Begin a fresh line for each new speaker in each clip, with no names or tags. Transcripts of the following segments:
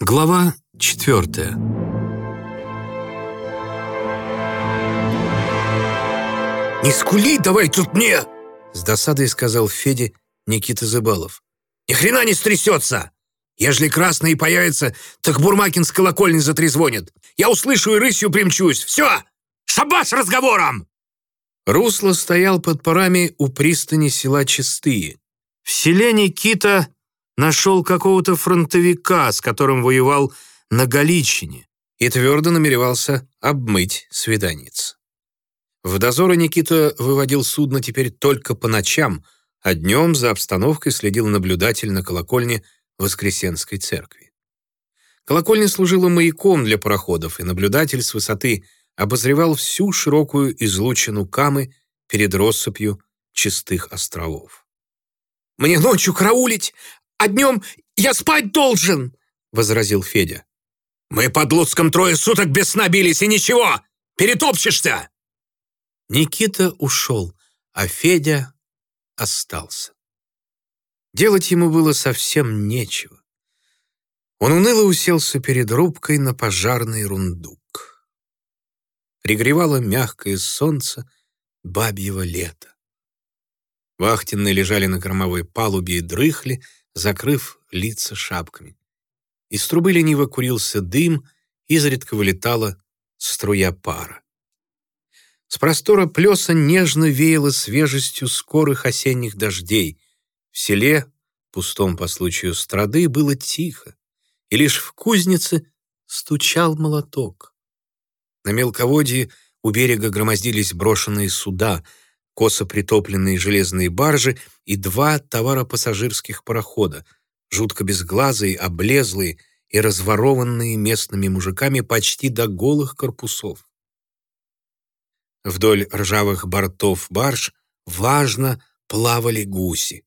Глава четвертая.
«Не скули давай тут мне!»
С досадой сказал Феде Никита Зыбалов.
«Ни хрена не стрясется! Ежели красный появится, так Бурмакин с колокольни затрезвонит. Я услышу и рысью примчусь. Все! Шабаш разговором!»
Русло стоял под парами у пристани села Чистые. В селе Никита нашел какого-то фронтовика, с которым воевал на Галичине, и твердо намеревался обмыть свиданиц. В дозоры Никита выводил судно теперь только по ночам, а днем за обстановкой следил наблюдатель на колокольне Воскресенской церкви. Колокольня служила маяком для пароходов, и наблюдатель с высоты обозревал всю широкую излучину Камы перед россыпью чистых островов.
«Мне ночью караулить, а днем я спать должен!» — возразил Федя. «Мы под Луцком трое суток без сна бились, и ничего! Перетопчешься!»
Никита ушел, а Федя остался. Делать ему было совсем нечего. Он уныло уселся перед рубкой на пожарный рундук. Пригревало мягкое солнце бабьего лета. Вахтенные лежали на кормовой палубе и дрыхли, закрыв лица шапками. Из трубы лениво курился дым, изредка вылетала струя пара. С простора плеса нежно веяло свежестью скорых осенних дождей. В селе, пустом по случаю страды, было тихо, и лишь в кузнице стучал молоток. На мелководье у берега громоздились брошенные суда, косо притопленные железные баржи и два товаропассажирских парохода, жутко безглазые, облезлые и разворованные местными мужиками почти до голых корпусов. Вдоль ржавых бортов барж важно плавали гуси.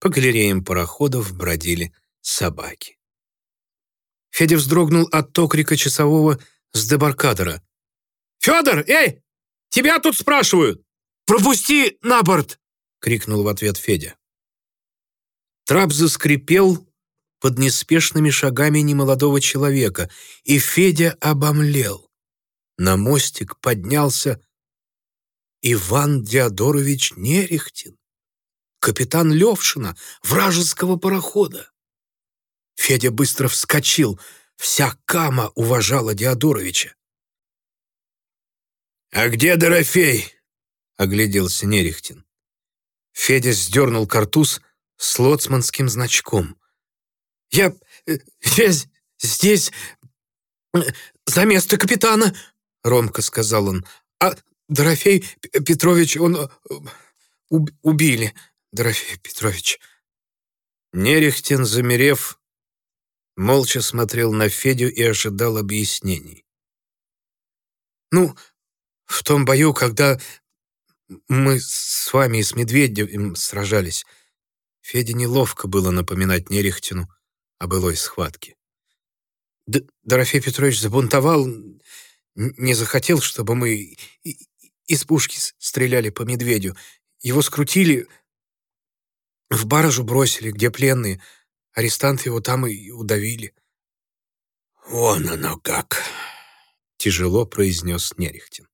По галереям пароходов бродили собаки. Федя вздрогнул от окрика часового с дебаркадера.
«Федор, эй! Тебя тут спрашивают! Пропусти на борт!» — крикнул в ответ Федя.
Трап заскрипел под неспешными шагами немолодого человека, и Федя обомлел. На мостик поднялся Иван Диадорович Нерехтин, капитан Левшина, вражеского парохода. Федя быстро вскочил. Вся Кама уважала Диадоровича.
«А где Дорофей?»
— огляделся Нерехтин. Федя сдернул картуз с лоцманским значком.
«Я... Э, я здесь... Э, за место капитана», — ромко сказал он. «А Дорофей Петрович, он... Э, убили, Дорофей Петрович».
Нерехтин, замерев, молча смотрел на Федю и ожидал объяснений.
«Ну, в том бою, когда мы с вами и с Медведевым сражались, Феде неловко было напоминать Нерехтину о былой схватке. Д Дорофей Петрович забунтовал, не захотел, чтобы мы из пушки стреляли по медведю. Его скрутили, в баржу бросили, где пленные. Арестанты его там и удавили.
«Вон оно как!»
— тяжело произнес Нерехтин.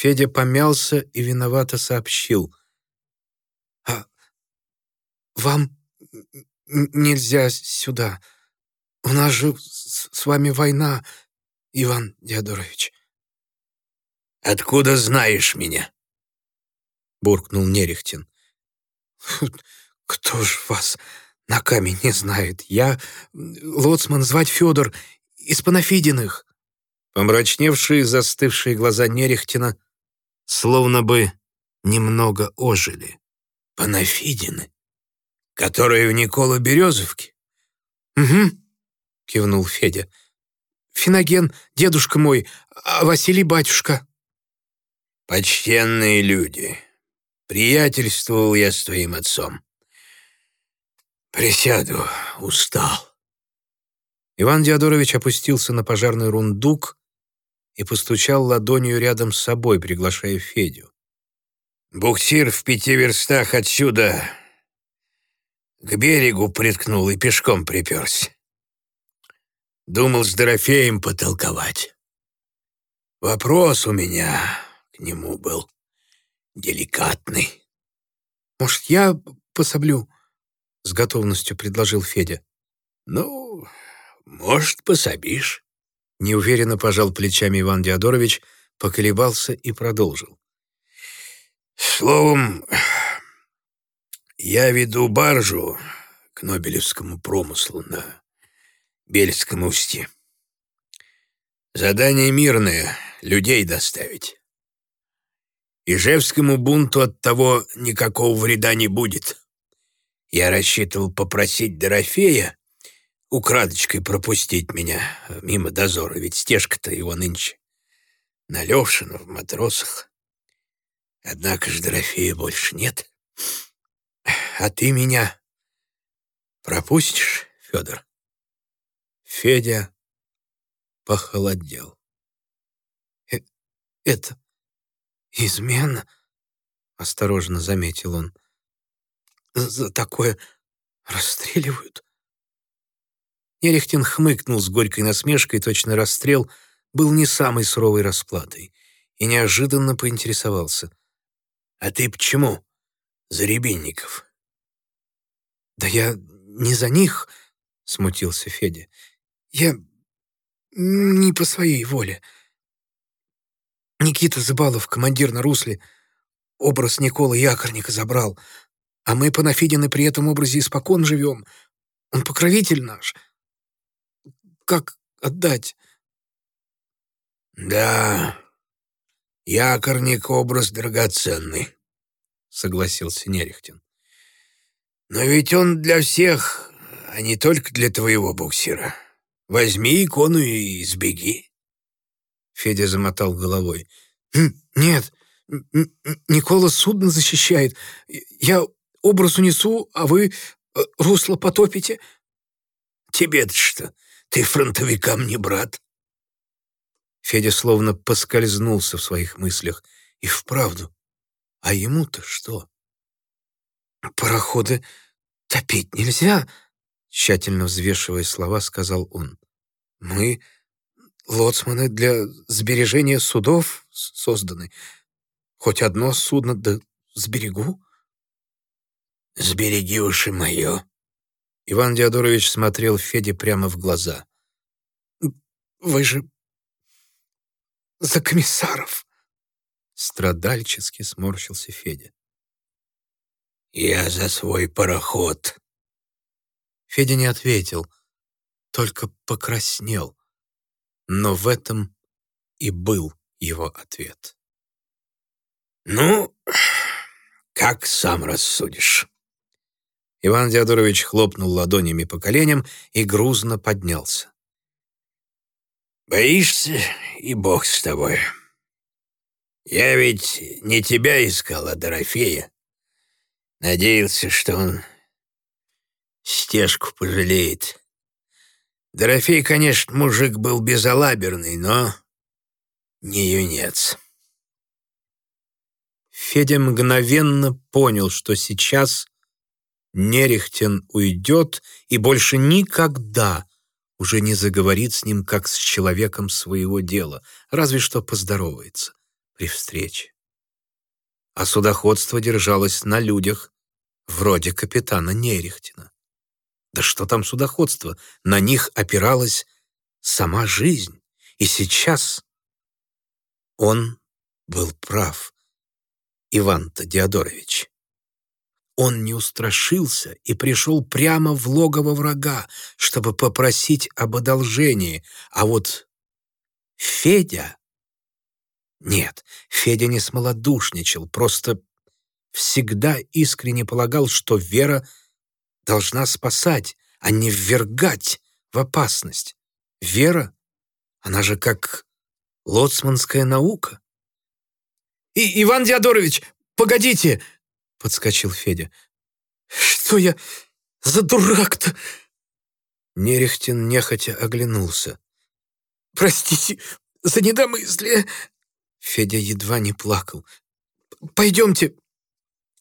Федя помялся и виновато сообщил.
«А вам нельзя сюда. У нас же с вами война, Иван Диадорович».
«Откуда знаешь меня?»
— буркнул Нерехтин.
«Кто ж вас на камень не знает? Я лоцман, звать Федор, из Панафидиных».
Помрачневшие, застывшие глаза Нерехтина словно бы немного ожили.
«Панафидины? Которые в Никола Березовке?»
«Угу», — кивнул Федя. «Финоген, дедушка мой, а Василий батюшка».
«Почтенные люди, приятельствовал я с твоим отцом. Присяду, устал».
Иван Диадорович опустился на пожарный рундук и постучал ладонью рядом с собой, приглашая Федю.
«Буксир в пяти верстах отсюда к берегу приткнул и пешком приперся. Думал с Дорофеем потолковать. Вопрос у меня к нему был деликатный.
«Может, я пособлю?» — с готовностью предложил Федя.
«Ну, может, пособишь».
Неуверенно пожал плечами Иван Диадорович, поколебался и продолжил.
«Словом, я веду баржу к Нобелевскому промыслу на Бельском устье. Задание мирное — людей доставить. Ижевскому бунту от того никакого вреда не будет. Я рассчитывал попросить Дорофея украдочкой пропустить меня мимо дозора, ведь стежка-то его нынче на Левшина в матросах. Однако ж Дорофея больше нет. А ты меня пропустишь, Федор?
Федя похолодел. «Э «Это измена?» — осторожно заметил он. «За такое расстреливают?» Нерехтин хмыкнул с горькой насмешкой, точно расстрел был не самой суровой расплатой, и неожиданно поинтересовался.
«А ты почему за рябинников?»
«Да я не за них», — смутился Федя. «Я не по своей воле. Никита Зыбалов, командир на русле, образ Николы Якорника забрал, а мы по Нафидины при этом образе испокон живем. Он покровитель наш» как отдать?»
«Да, якорник — образ драгоценный», — согласился Нерехтин. «Но ведь он для всех, а не только для твоего буксира. Возьми икону и сбеги».
Федя замотал головой. «Нет, Никола судно защищает. Я образ унесу, а вы э, русло потопите».
«Тебе-то что?» Ты фронтовикам не брат».
Федя словно поскользнулся в своих мыслях. И вправду. А ему-то что? «Пароходы топить нельзя», — тщательно взвешивая слова, сказал он. «Мы, лоцманы, для сбережения судов созданы. Хоть одно судно, да сберегу».
«Сбереги уж и мое»,
Иван Диадорович смотрел Феде прямо в глаза. «Вы же за комиссаров!» Страдальчески сморщился Федя.
«Я за свой пароход!»
Федя не ответил, только покраснел. Но в этом и был его ответ.
«Ну, как сам рассудишь?»
Иван Диадорович хлопнул ладонями по коленям и грузно поднялся.
«Боишься, и бог с тобой. Я ведь не тебя искал, а Дорофея. Надеялся, что он стежку пожалеет. Дорофей, конечно, мужик был безалаберный, но не юнец».
Федя мгновенно понял, что сейчас Нерехтен уйдет и больше никогда уже не заговорит с ним, как с человеком своего дела, разве что поздоровается при встрече. А судоходство держалось на людях, вроде капитана Нерехтина. Да что там судоходство? На них опиралась сама жизнь. И сейчас он был прав, Иван-то Диадорович. Он не устрашился и пришел прямо в логово врага, чтобы попросить об одолжении. А вот Федя... Нет, Федя не смолодушничал, просто всегда искренне полагал, что вера должна спасать, а не ввергать в опасность. Вера, она же как лоцманская наука. «И, «Иван Диадорович, погодите!» Подскочил Федя. «Что я за дурак-то?» Нерехтин нехотя оглянулся. «Простите за недомыслие!» Федя едва не плакал. «Пойдемте,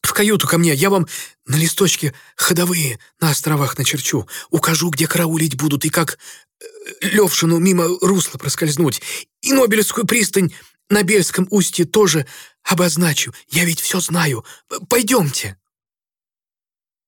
в каюту ко мне, я вам на листочке ходовые на островах начерчу, укажу, где караулить будут и как э, Левшину мимо русла проскользнуть, и Нобелевскую пристань на Бельском устье тоже обозначу. Я ведь все знаю. Пойдемте».